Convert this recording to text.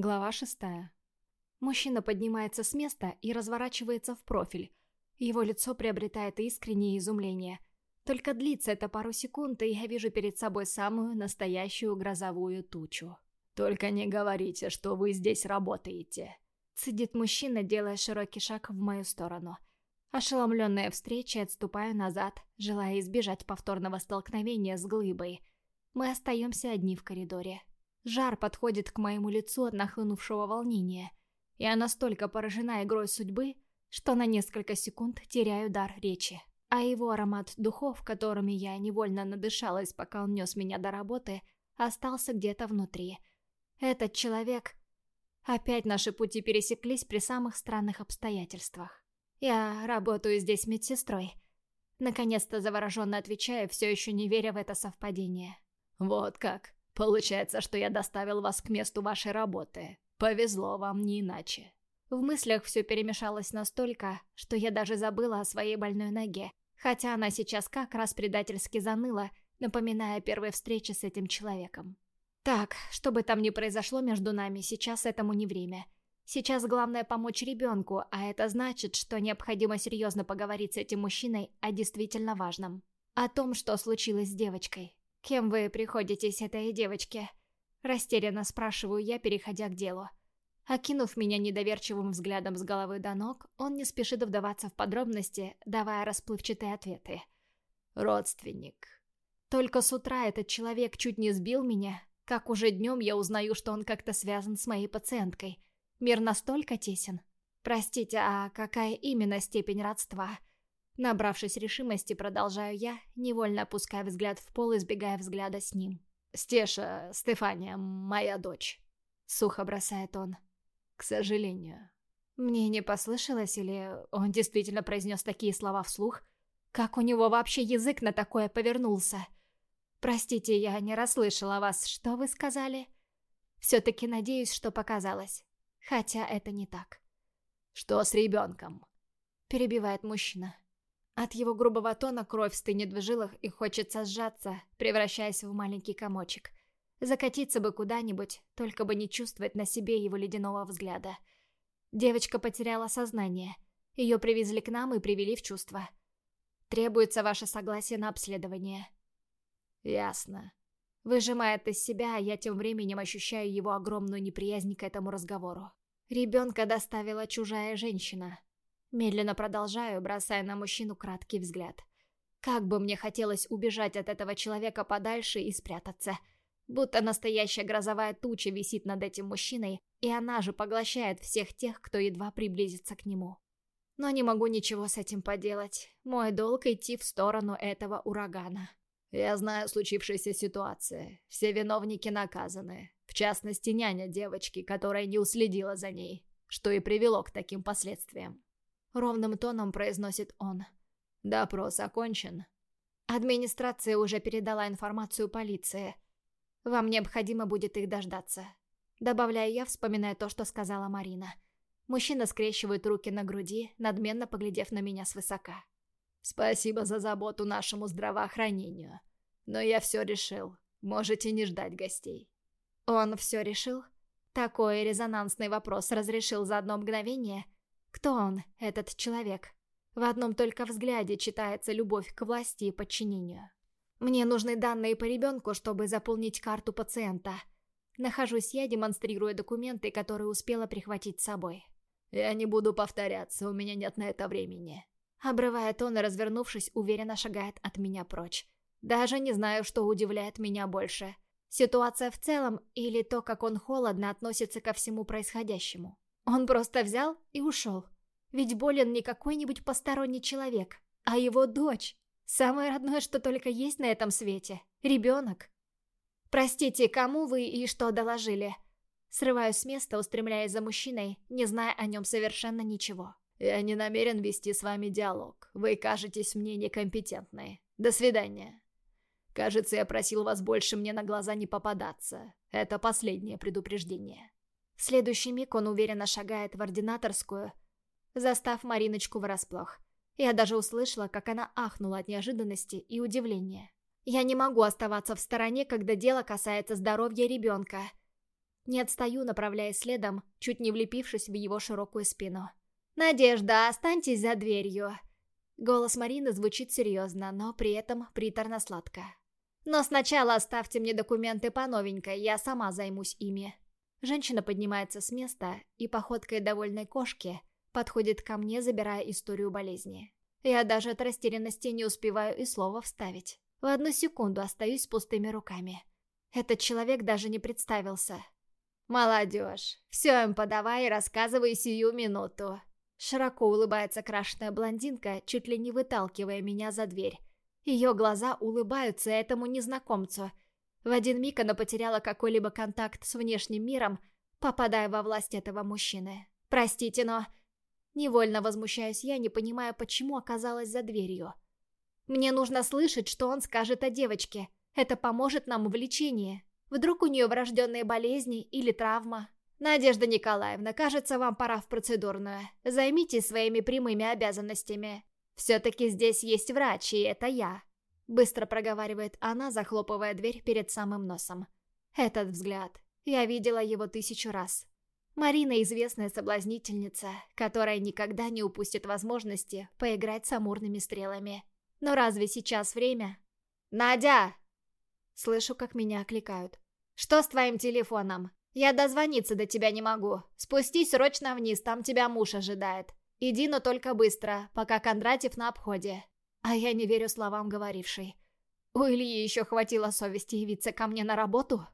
Глава шестая. Мужчина поднимается с места и разворачивается в профиль. Его лицо приобретает искреннее изумление. Только длится это пару секунд, и я вижу перед собой самую настоящую грозовую тучу. «Только не говорите, что вы здесь работаете», — цедит мужчина, делая широкий шаг в мою сторону. Ошеломленная встречей, отступаю назад, желая избежать повторного столкновения с глыбой. Мы остаемся одни в коридоре. Жар подходит к моему лицу от нахлынувшего волнения. Я настолько поражена игрой судьбы, что на несколько секунд теряю дар речи. А его аромат духов, которыми я невольно надышалась, пока он нес меня до работы, остался где-то внутри. Этот человек... Опять наши пути пересеклись при самых странных обстоятельствах. Я работаю здесь медсестрой. Наконец-то завороженно отвечаю, все еще не веря в это совпадение. «Вот как. Получается, что я доставил вас к месту вашей работы. Повезло вам не иначе». В мыслях все перемешалось настолько, что я даже забыла о своей больной ноге, хотя она сейчас как раз предательски заныла, напоминая о первой встрече с этим человеком. Так, что бы там ни произошло между нами, сейчас этому не время. Сейчас главное помочь ребенку, а это значит, что необходимо серьезно поговорить с этим мужчиной о действительно важном. О том, что случилось с девочкой. «Кем вы приходитесь этой девочке?» Растерянно спрашиваю я, переходя к делу. Окинув меня недоверчивым взглядом с головы до ног, он не спешит вдаваться в подробности, давая расплывчатые ответы. «Родственник». Только с утра этот человек чуть не сбил меня, как уже днем я узнаю, что он как-то связан с моей пациенткой. Мир настолько тесен. Простите, а какая именно степень родства? Набравшись решимости, продолжаю я, невольно опуская взгляд в пол, избегая взгляда с ним. «Стеша, Стефания, моя дочь», — сухо бросает он. К сожалению. Мне не послышалось, или он действительно произнес такие слова вслух? Как у него вообще язык на такое повернулся? Простите, я не расслышала вас. Что вы сказали? Все-таки надеюсь, что показалось. Хотя это не так. Что с ребенком? Перебивает мужчина. От его грубого тона кровь стынет в жилах и хочется сжаться, превращаясь в маленький комочек. Закатиться бы куда-нибудь, только бы не чувствовать на себе его ледяного взгляда. Девочка потеряла сознание. Ее привезли к нам и привели в чувство. Требуется ваше согласие на обследование. Ясно. Выжимает из себя, а я тем временем ощущаю его огромную неприязнь к этому разговору. Ребенка доставила чужая женщина. Медленно продолжаю, бросая на мужчину краткий взгляд. Как бы мне хотелось убежать от этого человека подальше и спрятаться — Будто настоящая грозовая туча висит над этим мужчиной, и она же поглощает всех тех, кто едва приблизится к нему. Но не могу ничего с этим поделать. Мой долг идти в сторону этого урагана. Я знаю случившейся ситуации. Все виновники наказаны. В частности, няня девочки, которая не уследила за ней, что и привело к таким последствиям. Ровным тоном произносит он. Допрос окончен. Администрация уже передала информацию полиции – вам необходимо будет их дождаться. Добавляю я, вспоминая то, что сказала Марина. Мужчина скрещивает руки на груди, надменно поглядев на меня свысока. «Спасибо за заботу нашему здравоохранению. Но я все решил. Можете не ждать гостей». «Он все решил?» Такой резонансный вопрос разрешил за одно мгновение. Кто он, этот человек? В одном только взгляде читается любовь к власти и подчинению. Мне нужны данные по ребенку, чтобы заполнить карту пациента. Нахожусь я, демонстрируя документы, которые успела прихватить с собой. «Я не буду повторяться, у меня нет на это времени». Обрывает он и, развернувшись, уверенно шагает от меня прочь. Даже не знаю, что удивляет меня больше. Ситуация в целом или то, как он холодно относится ко всему происходящему. Он просто взял и ушел. Ведь болен не какой-нибудь посторонний человек, а его дочь. Самое родное, что только есть на этом свете. Ребенок. Простите, кому вы и что доложили? Срываюсь с места, устремляясь за мужчиной, не зная о нем совершенно ничего. Я не намерен вести с вами диалог. Вы кажетесь мне некомпетентной. До свидания. Кажется, я просил вас больше мне на глаза не попадаться. Это последнее предупреждение. В следующий миг он уверенно шагает в ординаторскую, застав Мариночку врасплох. Я даже услышала, как она ахнула от неожиданности и удивления. Я не могу оставаться в стороне, когда дело касается здоровья ребенка. Не отстаю, направляясь следом, чуть не влепившись в его широкую спину. «Надежда, останьтесь за дверью!» Голос Марины звучит серьезно, но при этом приторно-сладко. «Но сначала оставьте мне документы по новенькой, я сама займусь ими». Женщина поднимается с места и походкой довольной кошки подходит ко мне, забирая историю болезни. Я даже от растерянности не успеваю и слова вставить. В одну секунду остаюсь с пустыми руками. Этот человек даже не представился. «Молодежь, все им подавай и рассказывай сию минуту». Широко улыбается крашеная блондинка, чуть ли не выталкивая меня за дверь. Ее глаза улыбаются этому незнакомцу. В один миг она потеряла какой-либо контакт с внешним миром, попадая во власть этого мужчины. «Простите, но...» Невольно возмущаюсь я, не понимая, почему оказалась за дверью. Мне нужно слышать, что он скажет о девочке. Это поможет нам в лечении. Вдруг у нее врожденные болезни или травма. «Надежда Николаевна, кажется, вам пора в процедурную. Займитесь своими прямыми обязанностями. Все-таки здесь есть врач, и это я». Быстро проговаривает она, захлопывая дверь перед самым носом. Этот взгляд. Я видела его тысячу раз. Марина известная соблазнительница, которая никогда не упустит возможности поиграть с амурными стрелами. Но разве сейчас время? «Надя!» Слышу, как меня окликают. «Что с твоим телефоном? Я дозвониться до тебя не могу. Спустись срочно вниз, там тебя муж ожидает. Иди, но только быстро, пока Кондратьев на обходе». А я не верю словам говорившей. У Ильи еще хватило совести явиться ко мне на работу?